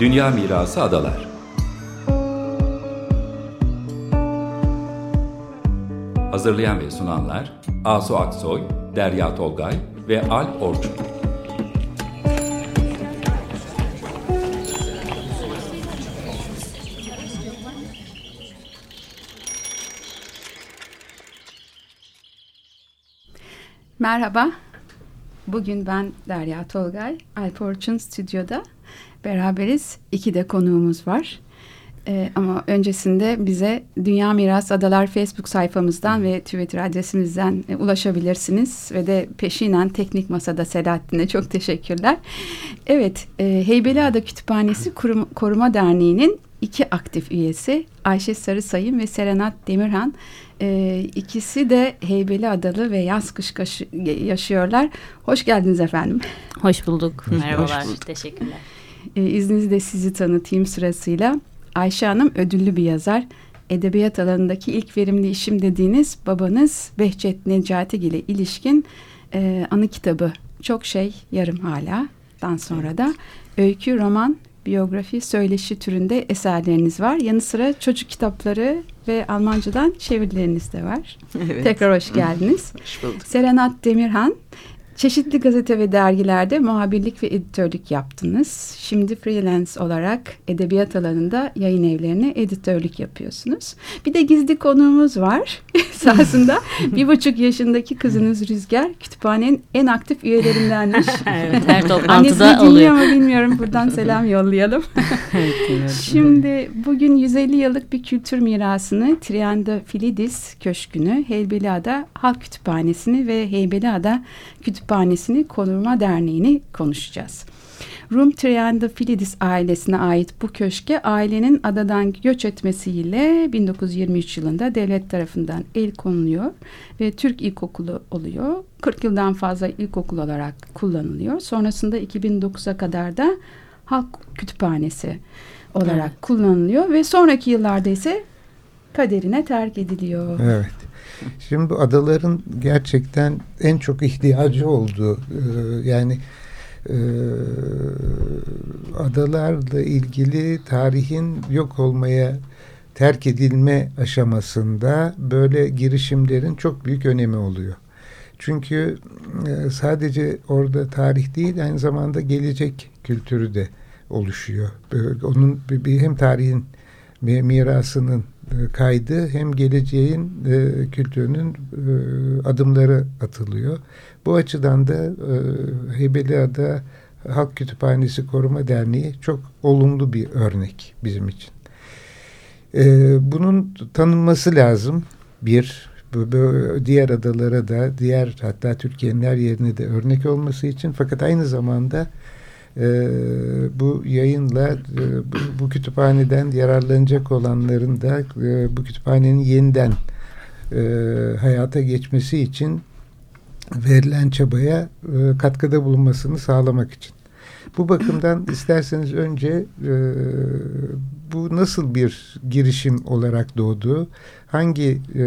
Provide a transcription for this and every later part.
Dünya Mirası Adalar Hazırlayan ve sunanlar Asu Aksoy, Derya Tolgay ve Alp Orçun. Merhaba. Bugün ben Derya Tolgay, Alp Orçun stüdyoda beraberiz. İki de konuğumuz var. Ee, ama öncesinde bize Dünya Miras Adalar Facebook sayfamızdan ve Twitter adresimizden e, ulaşabilirsiniz. Ve de peşinen Teknik Masada Selahattin'e çok teşekkürler. Evet, e, Heybeliada Kütüphanesi Koruma, Koruma Derneği'nin iki aktif üyesi Ayşe Sarı Sayın ve Serenat Demirhan. E, ikisi de Heybeli Adalı ve yaz kış yaşıyorlar. Hoş geldiniz efendim. Hoş bulduk. Merhabalar. Hoş bulduk. Teşekkürler. E, izninizle sizi tanıtayım sırasıyla. Ayşe Hanım ödüllü bir yazar. Edebiyat alanındaki ilk verimli işim dediğiniz babanız Behçet Necati ile ilişkin e, anı kitabı. Çok şey yarım hala. Dan sonra da öykü, roman, biyografi, söyleşi türünde eserleriniz var. Yanı sıra çocuk kitapları ve Almancadan çevirileriniz de var. Evet. Tekrar hoş geldiniz. hoş bulduk. Serenat Demirhan, Çeşitli gazete ve dergilerde muhabirlik ve editörlük yaptınız. Şimdi freelance olarak edebiyat alanında yayın evlerine editörlük yapıyorsunuz. Bir de gizli konuğumuz var. Esasında bir buçuk yaşındaki kızınız Rüzgar kütüphanenin en aktif üyelerindenmiş. evet, her toplantıda oluyor. mu bilmiyorum. Buradan selam yollayalım. Şimdi bugün 150 yıllık bir kültür mirasını Trianda Filidis Köşkü'nü, Heybeliada Halk Kütüphanesi'ni ve Heybeliada Kütüphanesi'ni Kütüphanesi'ni Koruma Derneği'ni konuşacağız. Rum Triandafilidis ailesine ait bu köşke ailenin adadan göç etmesiyle 1923 yılında devlet tarafından el konuluyor ve Türk İlkokulu oluyor. 40 yıldan fazla ilkokul olarak kullanılıyor. Sonrasında 2009'a kadar da halk kütüphanesi olarak evet. kullanılıyor ve sonraki yıllarda ise kaderine terk ediliyor. Evet. Şimdi bu adaların gerçekten en çok ihtiyacı olduğu e, yani e, adalarla ilgili tarihin yok olmaya terk edilme aşamasında böyle girişimlerin çok büyük önemi oluyor. Çünkü e, sadece orada tarih değil aynı zamanda gelecek kültürü de oluşuyor. Onun bir hem tarihin mirasının kaydı hem geleceğin e, kültürünün e, adımları atılıyor. Bu açıdan da e, Heybeliada Halk Kütüphanesi Koruma Derneği çok olumlu bir örnek bizim için. E, bunun tanınması lazım. Bir, diğer adalara da, diğer hatta Türkiye'nin her yerine de örnek olması için. Fakat aynı zamanda e, bu yayınla e, bu, bu kütüphaneden yararlanacak olanların da e, bu kütüphanenin yeniden e, hayata geçmesi için verilen çabaya e, katkıda bulunmasını sağlamak için. Bu bakımdan isterseniz önce e, bu nasıl bir girişim olarak doğdu? Hangi e,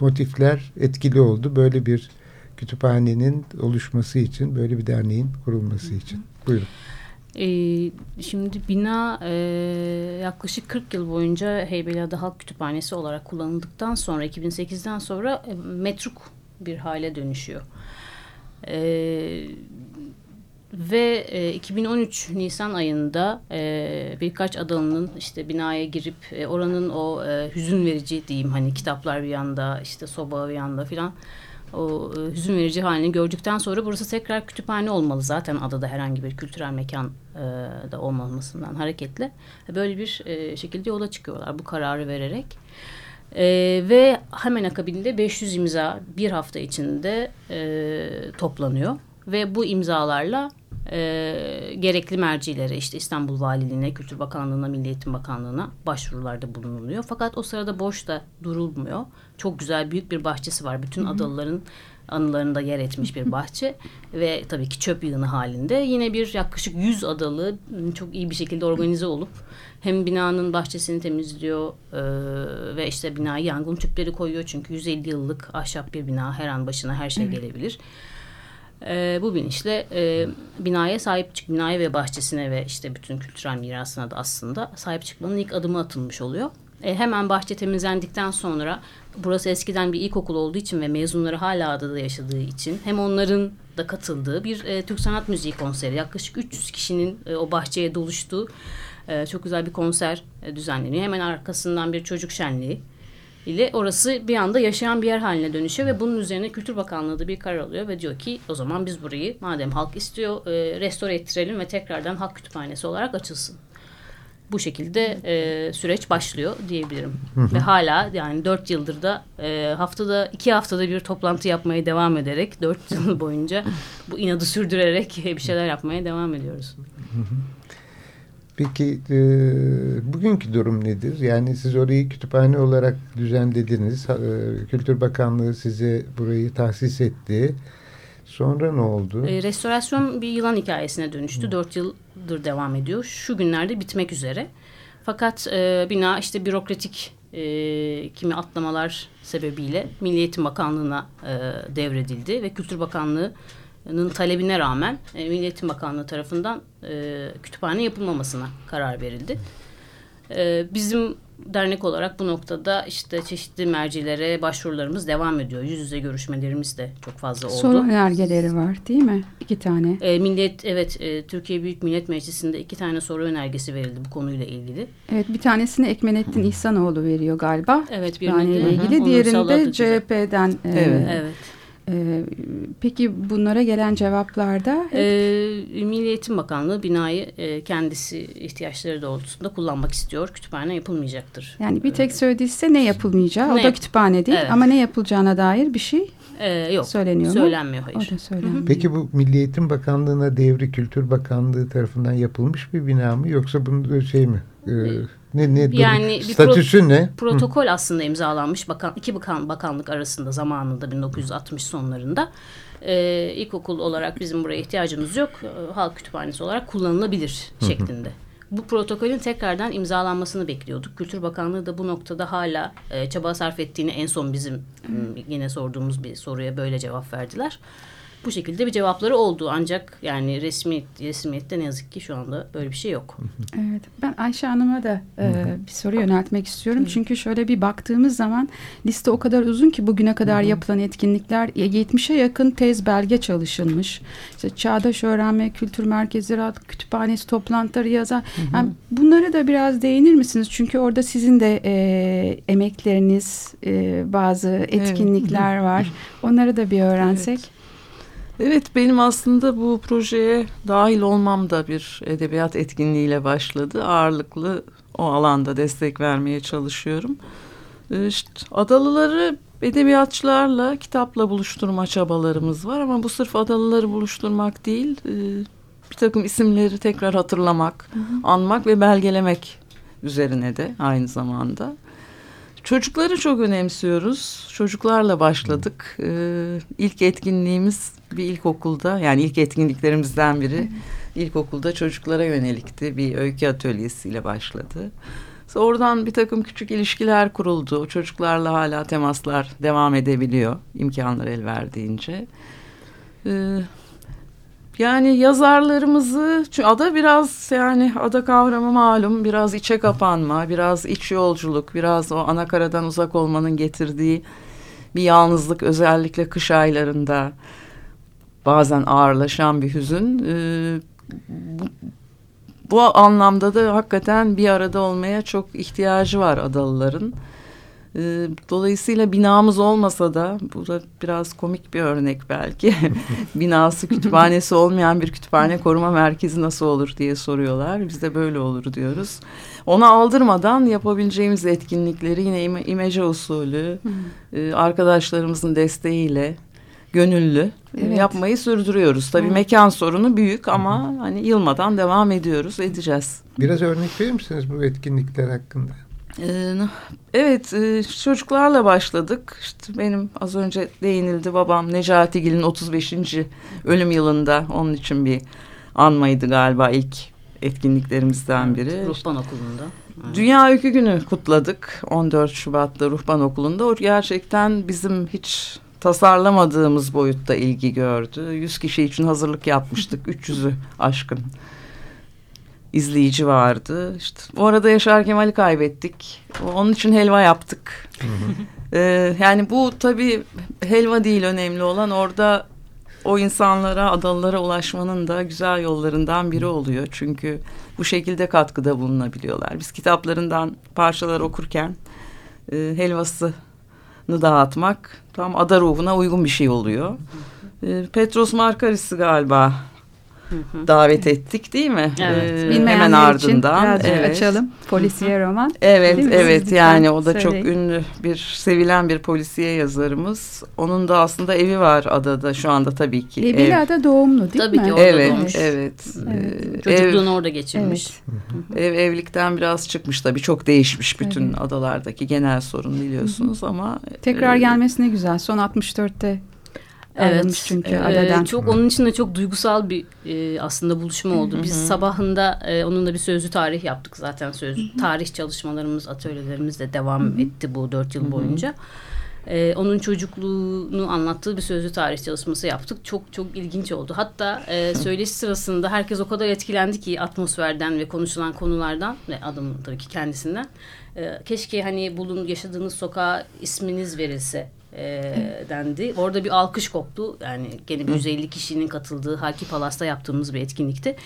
motifler etkili oldu böyle bir kütüphanenin oluşması için, böyle bir derneğin kurulması için? Buyurun. Ee, şimdi bina e, yaklaşık 40 yıl boyunca Heybeliada Halk Kütüphanesi olarak kullanıldıktan sonra 2008'den sonra e, metruk bir hale dönüşüyor. E, ve e, 2013 Nisan ayında e, birkaç adalının işte binaya girip e, oranın o e, hüzün verici diyeyim hani kitaplar bir yanda işte soba bir yanda filan o e, hüzün verici halini gördükten sonra burası tekrar kütüphane olmalı. Zaten adada herhangi bir kültürel mekan e, da olmamasından hareketle. Böyle bir e, şekilde yola çıkıyorlar bu kararı vererek. E, ve hemen akabinde 500 imza bir hafta içinde e, toplanıyor. Ve bu imzalarla e, gerekli mercilere işte İstanbul Valiliğine, Kültür Bakanlığı'na, Milli Eğitim Bakanlığı'na başvurularda bulunuluyor. Fakat o sırada boş da durulmuyor. Çok güzel büyük bir bahçesi var. Bütün Hı -hı. adalıların anılarında yer etmiş bir bahçe ve tabii ki çöp yığını halinde. Yine bir yaklaşık 100 adalı çok iyi bir şekilde organize olup hem binanın bahçesini temizliyor e, ve işte binaya yangın tüpleri koyuyor çünkü 150 yıllık ahşap bir bina her an başına her şey gelebilir. E, bu bilinçle e, binaya sahip çık, binaya ve bahçesine ve işte bütün kültürel mirasına da aslında sahip çıkmanın ilk adımı atılmış oluyor. E, hemen bahçe temizlendikten sonra burası eskiden bir ilkokul olduğu için ve mezunları hala adada yaşadığı için hem onların da katıldığı bir e, Türk sanat müziği konseri yaklaşık 300 kişinin e, o bahçeye doluştuğu e, çok güzel bir konser e, düzenleniyor. Hemen arkasından bir çocuk şenliği ile orası bir anda yaşayan bir yer haline dönüşüyor ve bunun üzerine Kültür Bakanlığı da bir karar alıyor ve diyor ki o zaman biz burayı madem halk istiyor e, restore ettirelim ve tekrardan halk kütüphanesi olarak açılsın. Bu şekilde e, süreç başlıyor diyebilirim. Ve hala yani dört yıldır da e, haftada iki haftada bir toplantı yapmaya devam ederek dört yıl boyunca bu inadı sürdürerek bir şeyler yapmaya devam ediyoruz. Peki e, bugünkü durum nedir? Yani siz orayı kütüphane olarak düzenlediniz. E, Kültür Bakanlığı size burayı tahsis etti. Sonra ne oldu? E, restorasyon bir yılan hikayesine dönüştü. Dört yıldır devam ediyor. Şu günlerde bitmek üzere. Fakat e, bina işte bürokratik e, kimi atlamalar sebebiyle Milli Eğitim Bakanlığı'na e, devredildi ve Kültür Bakanlığı'nın talebine rağmen e, Milli Eğitim Bakanlığı tarafından e, kütüphane yapılmamasına karar verildi. E, bizim dernek olarak bu noktada işte çeşitli mercilere başvurularımız devam ediyor. Yüz yüze görüşmelerimiz de çok fazla oldu. Soru önergeleri var değil mi? İki tane. E, millet evet e, Türkiye Büyük Millet Meclisi'nde iki tane soru önergesi verildi bu konuyla ilgili. Evet bir tanesini Ekmenettin İhsanoğlu veriyor galiba. Evet bir ile ilgili. Diğerini de CHP'den. E, evet. evet. Ee, peki bunlara gelen cevaplarda? Hep... Ee, Milli Eğitim Bakanlığı binayı e, kendisi ihtiyaçları doğrultusunda kullanmak istiyor. Kütüphane yapılmayacaktır. Yani bir tek söylediyse ne yapılmayacağı? Ne o da kütüphane değil evet. ama ne yapılacağına dair bir şey ee, yok. Söyleniyor mu? Söylenmiyor hayır. O da söylenmiyor. Peki bu Milli Eğitim Bakanlığı'na devri Kültür Bakanlığı tarafından yapılmış bir bina mı yoksa bunun şey mi? Ee, ne ne yani statüsü pro ne? Protokol aslında imzalanmış bakan iki bakan bakanlık arasında zamanında 1960 sonlarında. Ee, ilkokul olarak bizim buraya ihtiyacımız yok. Ee, halk kütüphanesi olarak kullanılabilir şeklinde. Bu protokolün tekrardan imzalanmasını bekliyorduk. Kültür Bakanlığı da bu noktada hala e, çaba sarf ettiğini en son bizim yine sorduğumuz bir soruya böyle cevap verdiler bu şekilde bir cevapları oldu. Ancak yani resmi resmiyette ne yazık ki şu anda böyle bir şey yok. Evet. Ben Ayşe Hanım'a da e, bir soru yöneltmek istiyorum. Çünkü şöyle bir baktığımız zaman liste o kadar uzun ki bugüne kadar yapılan etkinlikler 70'e yakın tez belge çalışılmış. İşte Çağdaş Öğrenme Kültür Merkezi Kütüphanesi toplantıları yazar. Yani bunları da biraz değinir misiniz? Çünkü orada sizin de e, emekleriniz, e, bazı etkinlikler evet. var. Onları da bir öğrensek. Evet. Evet benim aslında bu projeye dahil olmam da bir edebiyat etkinliğiyle başladı. Ağırlıklı o alanda destek vermeye çalışıyorum. Ee, işte adalıları edebiyatçılarla kitapla buluşturma çabalarımız var ama bu sırf adalıları buluşturmak değil e, bir takım isimleri tekrar hatırlamak, hı hı. anmak ve belgelemek üzerine de aynı zamanda. Çocukları çok önemsiyoruz. Çocuklarla başladık. Ee, ilk etkinliğimiz bir ilkokulda yani ilk etkinliklerimizden biri ilkokulda çocuklara yönelikti. Bir öykü atölyesiyle başladı. Sonra oradan bir takım küçük ilişkiler kuruldu. O çocuklarla hala temaslar devam edebiliyor imkanlar el verdiğince. Ee, yani yazarlarımızı ada biraz yani ada kavramı malum biraz içe kapanma, biraz iç yolculuk, biraz o ana karadan uzak olmanın getirdiği bir yalnızlık özellikle kış aylarında bazen ağırlaşan bir hüzün. Ee, bu, bu anlamda da hakikaten bir arada olmaya çok ihtiyacı var adalıların. Ee, dolayısıyla binamız olmasa da bu da biraz komik bir örnek belki. Binası kütüphanesi olmayan bir kütüphane koruma merkezi nasıl olur diye soruyorlar. Biz de böyle olur diyoruz. Ona aldırmadan yapabileceğimiz etkinlikleri yine im imece usulü e, arkadaşlarımızın desteğiyle gönüllü e, evet. yapmayı sürdürüyoruz. Tabii mekan sorunu büyük ama hani yılmadan devam ediyoruz, edeceğiz. Biraz örnek verir misiniz bu etkinlikler hakkında? Ee, evet e, çocuklarla başladık. İşte benim az önce değinildi babam Necati Gil'in 35. ölüm yılında onun için bir anmaydı galiba ilk etkinliklerimizden biri. Evet, Ruhban Okulu'nda. Evet. Dünya Öykü Günü kutladık 14 Şubat'ta Ruhban Okulu'nda. O gerçekten bizim hiç tasarlamadığımız boyutta ilgi gördü. 100 kişi için hazırlık yapmıştık. 300'ü aşkın izleyici vardı. İşte o arada Yaşar Kemal'i kaybettik. Onun için helva yaptık. ee, yani bu tabii helva değil önemli olan orada o insanlara, adalılara ulaşmanın da güzel yollarından biri oluyor. Çünkü bu şekilde katkıda bulunabiliyorlar. Biz kitaplarından parçalar okurken e, helvasını dağıtmak tam ada ruhuna uygun bir şey oluyor. E, Petros Markaris'i galiba davet ettik değil mi? Evet. Ee, hemen ardından. Için evet. açalım. Polisiye roman. Evet, evet. Yani o da söyleyin. çok ünlü bir sevilen bir polisiye yazarımız. Onun da aslında evi var adada şu anda tabii ki. Lebila'da ev. doğumlu değil tabii mi? Tabii ki orada evet, doğmuş. Evet, evet. Çocukluğunu ev, orada geçirmiş. Evet. Ev evlilikten biraz çıkmış tabii. Çok değişmiş bütün evet. adalardaki genel sorun biliyorsunuz ama. Tekrar e, gelmesi ne güzel. Son 64'te evet. çünkü ee. Çok onun için de çok duygusal bir e, aslında buluşma oldu. Biz Hı -hı. sabahında e, onunla bir sözlü tarih yaptık zaten söz tarih çalışmalarımız atölyelerimiz de devam etti bu dört yıl boyunca. Ee, onun çocukluğunu anlattığı bir sözlü tarih çalışması yaptık. Çok çok ilginç oldu. Hatta e, söyleşi sırasında herkes o kadar etkilendi ki atmosferden ve konuşulan konulardan ve adamın tabii ki kendisinden. E, keşke hani bulun yaşadığınız sokağa isminiz verilse e, dendi. Orada bir alkış koptu. Yani gene bir 150 kişinin katıldığı Haki Palas'ta yaptığımız bir etkinlikti.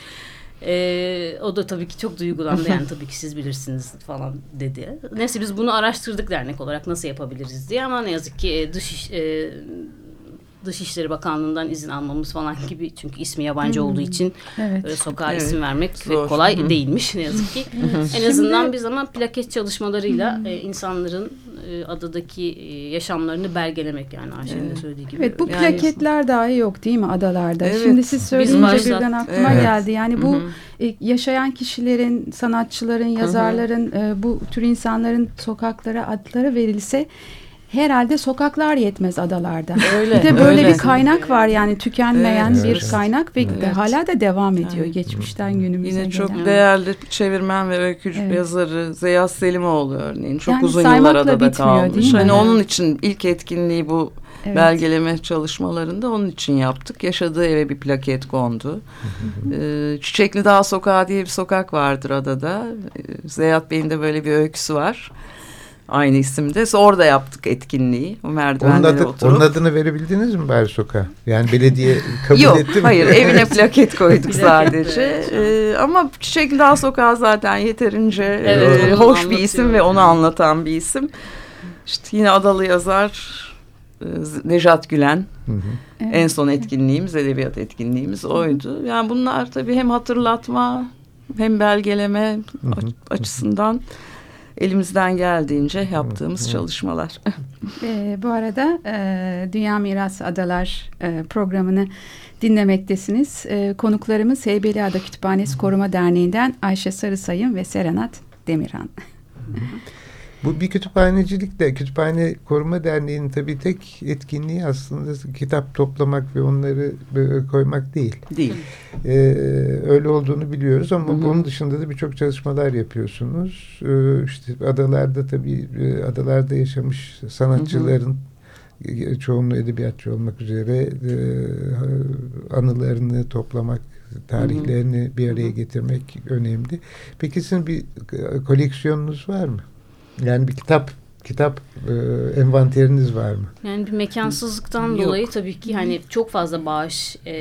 E, o da tabii ki çok duygulandı. Yani tabii ki siz bilirsiniz falan dedi. Neyse biz bunu araştırdık dernek olarak nasıl yapabiliriz diye ama ne yazık ki e, dış e, Dışişleri Bakanlığı'ndan izin almamız falan gibi çünkü ismi yabancı hmm. olduğu için evet. sokağa evet. isim vermek Zor. kolay hmm. değilmiş ne yazık ki. en azından biz ama plaket çalışmalarıyla e, insanların e, adadaki e, yaşamlarını belgelemek yani Ayşe'nin evet. de söylediği gibi. Evet bu plaketler yani, dahi yok değil mi adalarda? Evet. Şimdi siz söyleyince birden aklıma evet. geldi. Yani bu e, yaşayan kişilerin, sanatçıların, yazarların, e, bu tür insanların sokaklara adları verilse herhalde sokaklar yetmez adalarda. Öyle, bir de böyle öyle. bir kaynak var yani tükenmeyen evet, bir evet. kaynak ve evet. hala da devam ediyor evet. geçmişten günümüze Yine gelen. çok değerli çevirmen ve öykücü evet. yazarı Zeyas Selimoğlu örneğin çok yani uzun yıllar adada kalmış. Hani onun için ilk etkinliği bu Evet. belgeleme çalışmalarında onun için yaptık. Yaşadığı eve bir plaket kondu. ee, Çiçekli Dağ Sokağı diye bir sokak vardır adada. Ee, Zeyat Bey'in de böyle bir öyküsü var aynı isimde. Orada yaptık etkinliği. O merdivenlere onun adı, oturup. Onun adını verebildiniz mi bari sokağa? Yani belediye kabul Yok, etti mi? hayır evine plaket koyduk sadece. Ee, ama Çiçekli Dağ Sokağı zaten yeterince evet, e, hoş bir isim ve onu anlatan bir isim. İşte yine Adalı yazar e, Nejat Gülen. Hı hı. Evet. En son etkinliğimiz, edebiyat etkinliğimiz oydu. Yani bunlar tabii hem hatırlatma hem belgeleme hı hı. açısından elimizden geldiğince yaptığımız çalışmalar. E, bu arada e, Dünya Mirası Adalar e, programını dinlemektesiniz. E, konuklarımız Heybeliada Kütüphanesi Koruma Derneği'nden Ayşe Sarısayın ve Serenat Demirhan. Bu bir kütüphanecilik de Kütüphane Koruma Derneği'nin tabii tek etkinliği aslında kitap toplamak ve onları koymak değil. Değil. Ee, öyle olduğunu biliyoruz ama Hı -hı. bunun dışında da birçok çalışmalar yapıyorsunuz. Ee, işte adalarda tabii e, adalarda yaşamış sanatçıların Hı -hı. çoğunluğu edebiyatçı olmak üzere e, anılarını toplamak tarihlerini Hı -hı. bir araya getirmek önemli. Peki sizin bir koleksiyonunuz var mı? Yani bir kitap kitap e, envanteriniz var mı? Yani bir mekansızlıktan Yok. dolayı tabii ki hani çok fazla bağış e,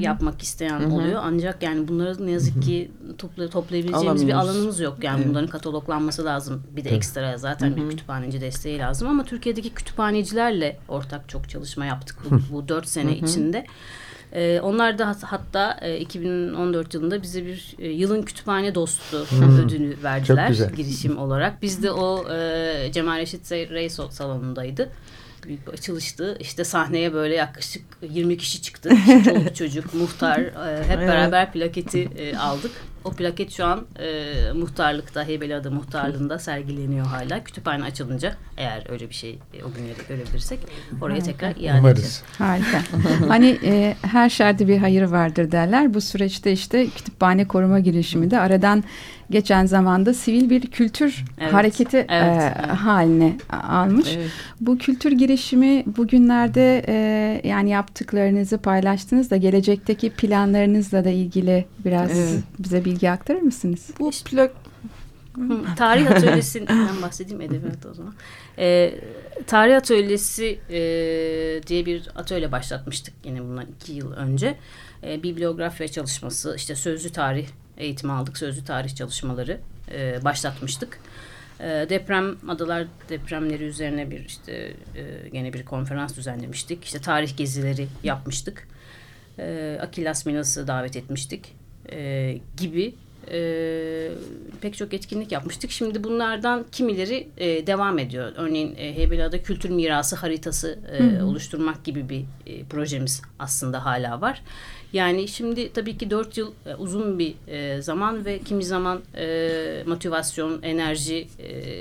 yapmak isteyen oluyor. Ancak yani bunları ne yazık ki topla, toplayabileceğimiz bir alanımız yok. Yani evet. bunların kataloglanması lazım. Bir de ekstra zaten bir kütüphaneci desteği lazım. Ama Türkiye'deki kütüphanecilerle ortak çok çalışma yaptık bu, bu dört sene içinde. E, onlar da hatta e, 2014 yılında bize bir e, yılın kütüphane dostu hmm. ödülü verdiler girişim olarak. Biz de o e, Cemal Reşit Rey salonundaydı büyük bir açılıştı. İşte sahneye böyle yaklaşık 20 kişi çıktı. Çoluk çocuk, muhtar e, hep beraber plaketi e, aldık. O plaket şu an e, muhtarlıkta, Heybeliada muhtarlığında sergileniyor hala. Kütüphane açılınca eğer öyle bir şey e, o günleri görebilirsek oraya Harika. tekrar iade Umarız. edeceğiz. Harika. hani e, her şerde bir hayır vardır derler. Bu süreçte işte kütüphane koruma girişimi de aradan geçen zamanda sivil bir kültür Evet, hareketi evet, e, evet. haline almış. Evet. Bu kültür girişimi bugünlerde e, yani yaptıklarınızı paylaştınız da gelecekteki planlarınızla da ilgili biraz Evet. bize bilgi aktarır mısınız? Bu plak Hı, Tarih atölyesinden bahsedeyim edebiyat o zaman. Ee, tarih atölyesi e, diye bir atölye başlatmıştık yine bundan iki yıl önce. E, bibliografya çalışması, işte sözlü tarih eğitimi aldık, sözlü tarih çalışmaları e, başlatmıştık. E, deprem adalar depremleri üzerine bir işte e, gene bir konferans düzenlemiştik. İşte tarih gezileri yapmıştık. E, Akilas Minas'ı davet etmiştik e, gibi e, pek çok etkinlik yapmıştık. Şimdi bunlardan kimileri e, devam ediyor. Örneğin e, Heybeliada kültür mirası haritası e, oluşturmak gibi bir e, projemiz aslında hala var. Yani şimdi tabii ki dört yıl e, uzun bir e, zaman ve kimi zaman e, motivasyon, enerji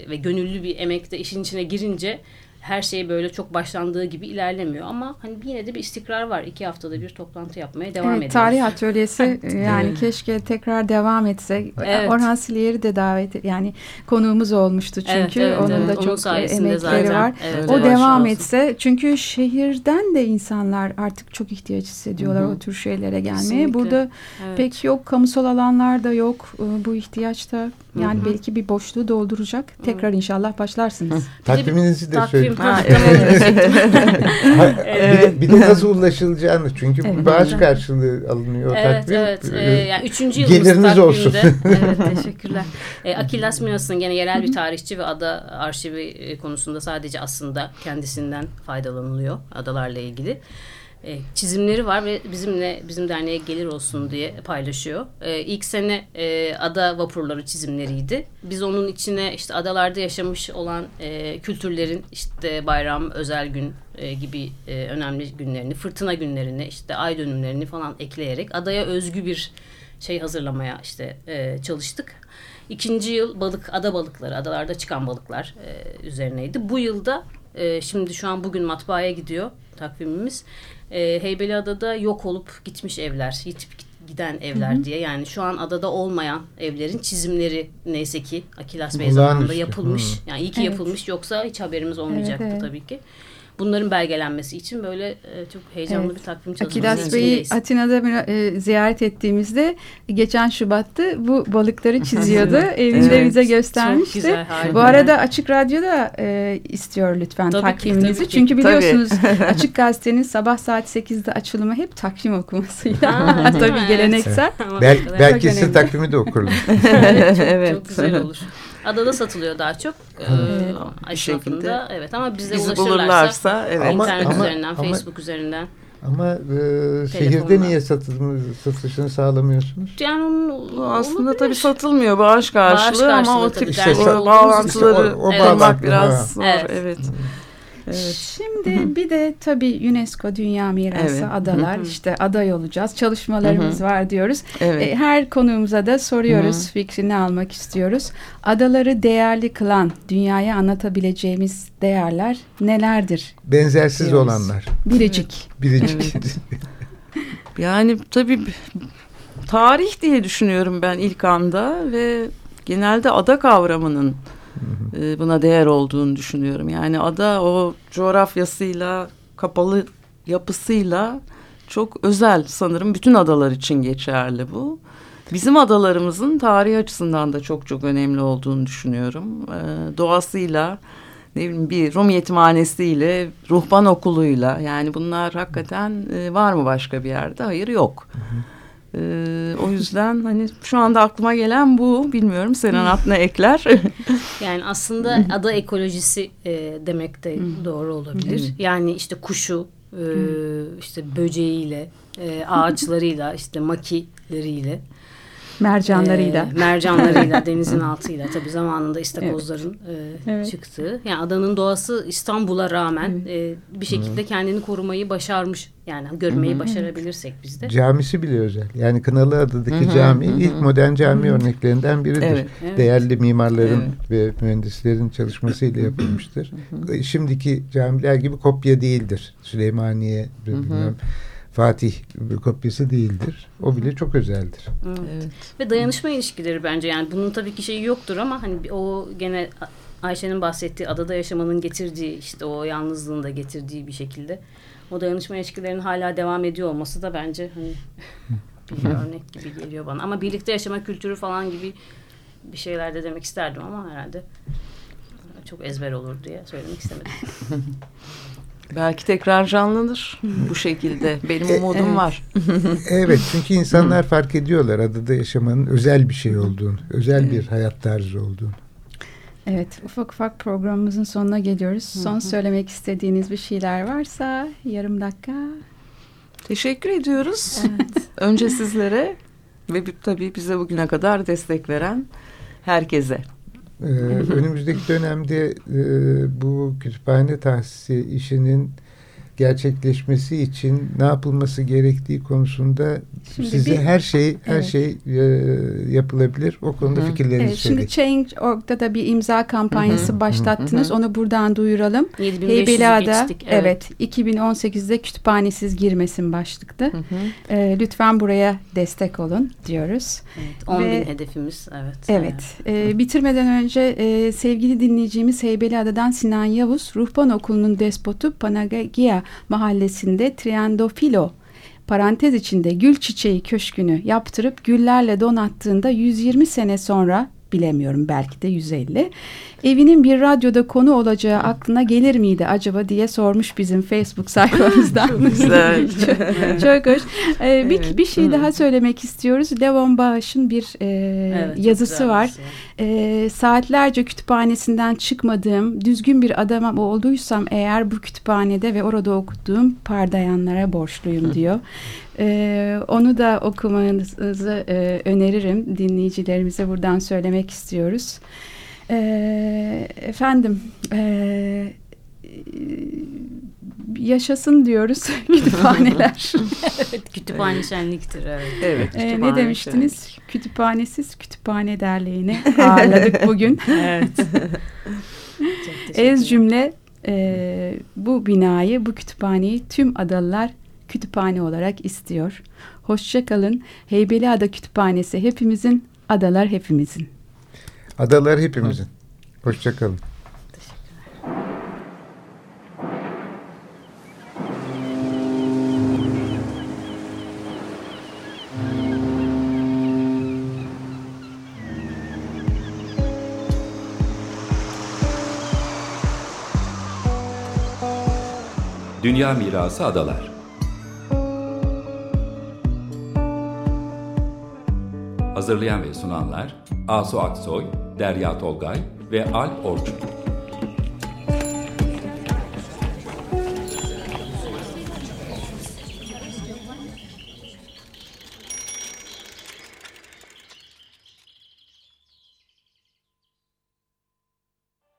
ve gönüllü bir emek de işin içine girince her şey böyle çok başlandığı gibi ilerlemiyor. Ama hani yine de bir istikrar var. İki haftada bir toplantı yapmaya devam evet, ediyoruz. tarih atölyesi e, yani Evet. keşke tekrar devam etse. Evet. Orhan Silier'i de davet yani konuğumuz olmuştu çünkü Evet, evet, onun evet. da Onun çok e, sayesinde emekleri zaten. var. Evet, O evet. devam olsun. etse çünkü şehirden de insanlar artık çok ihtiyaç hissediyorlar Hı hı. o tür şeylere gelmeye. Kesinlikle. Burada Evet. pek yok kamusal alanlar da yok e, bu ihtiyaç da yani Hı hı. belki bir boşluğu dolduracak. Tekrar inşallah başlarsınız. Takviminizi de Takvim. Ha, evet. Bir, de, bir de nasıl ulaşılacağını çünkü Evet. bağış karşılığı alınıyor Evet, takvim. evet. Ee, Ee, yani üçüncü yılımız geliriniz takvimde. olsun. evet, teşekkürler. Ee, Akilas Minas'ın gene yerel bir tarihçi ve ada arşivi e, konusunda sadece aslında kendisinden faydalanılıyor adalarla ilgili. E, çizimleri var ve bizimle bizim derneğe gelir olsun diye paylaşıyor. E, ilk sene e, ada vapurları çizimleriydi. Biz onun içine işte adalarda yaşamış olan e, kültürlerin işte bayram, özel gün e, gibi e, önemli günlerini, fırtına günlerini, işte ay dönümlerini falan ekleyerek adaya özgü bir şey hazırlamaya işte e, çalıştık. İkinci yıl balık, ada balıkları, adalarda çıkan balıklar e, üzerineydi. Bu yılda e, şimdi şu an bugün matbaaya gidiyor takvimimiz. E, Heybeliada'da yok olup gitmiş evler, yitip giden evler diye. Yani şu an adada olmayan evlerin çizimleri neyse ki Akilas Bey zamanında yapılmış. Hı. Yani iyi ki Evet. yapılmış yoksa hiç haberimiz olmayacaktı Evet, evet. tabii ki. Bunların belgelenmesi için böyle e, çok heyecanlı Evet. bir takvim çalışması Akilas Bey'i. Atina'da e, ziyaret ettiğimizde geçen Şubat'ta bu balıkları çiziyordu. Evinde Evet. bize Çok göstermişti. güzel. Bu arada Açık Radyo'da e, istiyor lütfen Tabii ki, takviminizi. tabii ki. Çünkü biliyorsunuz Tabii. Açık Gazete'nin sabah saat 8'de açılımı hep takvim okumasıyla. Tabii geleneksel. Ama bel, belki önemli. takvimi de okurlar. Evet, çok, Evet. çok güzel olur. Adada satılıyor daha çok. Ee, Bir şekilde Evet ama bize bizi ulaşırlarsa bulurlarsa evet. Ama- internet ama- üzerinden, ama- Facebook üzerinden. Ama e, şehirde niye satılmış, satışını sağlamıyorsunuz? Yani onun, aslında olabilir. tabii satılmıyor bağış karşılığı, Bağış ama karşılığı o tabii, tip dernek o bağlantıları için. O- o Evet. bağlantı, biraz ha. zor. Evet. Evet. Evet. Şimdi bir de tabii UNESCO Dünya Mirası Evet. adalar Hı hı. işte aday olacağız. Çalışmalarımız Hı var diyoruz. Evet. E, Her konuğumuza da soruyoruz, Hı hı. fikrini almak istiyoruz. Adaları değerli kılan, dünyaya anlatabileceğimiz değerler nelerdir? Benzersiz Diyoruz. olanlar. Biricik. Biricik. Yani tabii tarih diye düşünüyorum ben ilk anda ve genelde ada kavramının e, buna değer olduğunu düşünüyorum. Yani ada o coğrafyasıyla, kapalı yapısıyla çok özel sanırım bütün adalar için geçerli bu. Bizim adalarımızın tarihi açısından da çok çok önemli olduğunu düşünüyorum. E, doğasıyla ne bileyim bir Rum yetimhanesiyle, ruhban okuluyla yani bunlar hakikaten e, var mı başka bir yerde? Hayır yok. E, o yüzden hani şu anda aklıma gelen bu. Bilmiyorum Senanat ne ekler? Yani aslında ada ekolojisi e, demek de doğru olabilir. Yani işte kuşu, e, işte böceğiyle, e, ağaçlarıyla, işte makileriyle Mercanlarıyla. E, mercanlarıyla, denizin altıyla. Tabii zamanında istakozların evet. E, evet. çıktığı. Yani adanın doğası İstanbul'a rağmen evet. e, bir şekilde kendini korumayı başarmış. Yani görmeyi Hı-hı. başarabilirsek biz de. Camisi bile özel. Yani Kınalı Adadaki Hı-hı. cami Hı-hı. ilk modern cami Hı-hı. örneklerinden biridir. Evet. Evet. Değerli mimarların evet. ve mühendislerin çalışmasıyla yapılmıştır. Hı-hı. Şimdiki camiler gibi kopya değildir. Süleymaniye, bilmiyorum. Fatih bir kopyası değildir. O bile çok özeldir. Evet. evet. Ve dayanışma ilişkileri bence yani bunun tabii ki şeyi yoktur ama hani o gene Ayşe'nin bahsettiği adada yaşamanın getirdiği işte o yalnızlığın da getirdiği bir şekilde o dayanışma ilişkilerinin hala devam ediyor olması da bence hani bir örnek gibi geliyor bana. Ama birlikte yaşama kültürü falan gibi bir şeyler de demek isterdim ama herhalde çok ezber olur diye söylemek istemedim. Belki tekrar canlanır bu şekilde. Benim e, umudum evet. var. evet çünkü insanlar fark ediyorlar adada yaşamanın özel bir şey olduğunu, özel evet. bir hayat tarzı olduğunu. Evet, ufak ufak programımızın sonuna geliyoruz. Son söylemek istediğiniz bir şeyler varsa yarım dakika. Teşekkür ediyoruz. Evet. Önce sizlere ve tabii bize bugüne kadar destek veren herkese. Ee, önümüzdeki dönemde e, bu kütüphane tahsisi işinin gerçekleşmesi için ne yapılması gerektiği konusunda şimdi size bir, her şey her evet. şey e, yapılabilir. O konuda Hı. fikirlerinizi evet, Şimdi Change.org'da da bir imza kampanyası Hı. başlattınız. Hı. Onu buradan duyuralım. Heybeliada evet. evet 2018'de kütüphanesiz girmesin başlıklı. E, lütfen buraya destek olun diyoruz. Evet, 10 Ve, bin hedefimiz evet. Evet. E, bitirmeden önce e, sevgili dinleyicimiz Heybeliada'dan Sinan Yavuz Ruhban Okulu'nun despotu Panagia mahallesinde Triandofilo parantez içinde gül çiçeği köşkünü yaptırıp güllerle donattığında 120 sene sonra bilemiyorum belki de 150. Evinin bir radyoda konu olacağı aklına gelir miydi acaba diye sormuş bizim Facebook sayfamızdan. çok güzel. çok, çok hoş. Ee, bir, evet. bir şey daha söylemek istiyoruz. Levon Bağış'ın bir e, evet, yazısı var. E, saatlerce kütüphanesinden çıkmadığım, düzgün bir adam olduysam eğer bu kütüphanede ve orada okuduğum pardayanlara borçluyum diyor. Ee, onu da okumanızı e, öneririm. Dinleyicilerimize buradan söylemek istiyoruz. Ee, efendim, e, yaşasın diyoruz kütüphaneler. evet, kütüphane şenliktir. Evet. evet kütüphane ee, ne demiştiniz? Şenlik. Kütüphanesiz Kütüphane Derneği'ni ağırladık bugün. evet. Ez cümle e, bu binayı, bu kütüphaneyi tüm adalılar kütüphane olarak istiyor. Hoşçakalın. Heybeliada Kütüphanesi hepimizin, adalar hepimizin. Adalar hepimizin. Hoşçakalın. Dünya Mirası Adalar Hazırlayan ve sunanlar Asu Aksoy, Derya Tolgay ve Al Orçun.